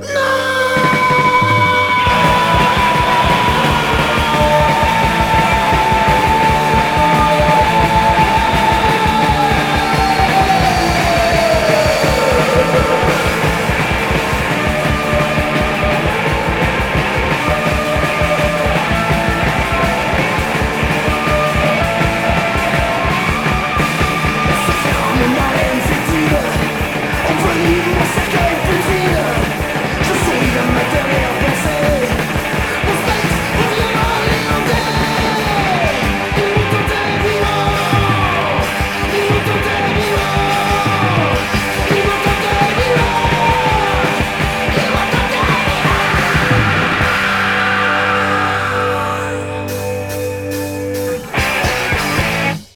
No!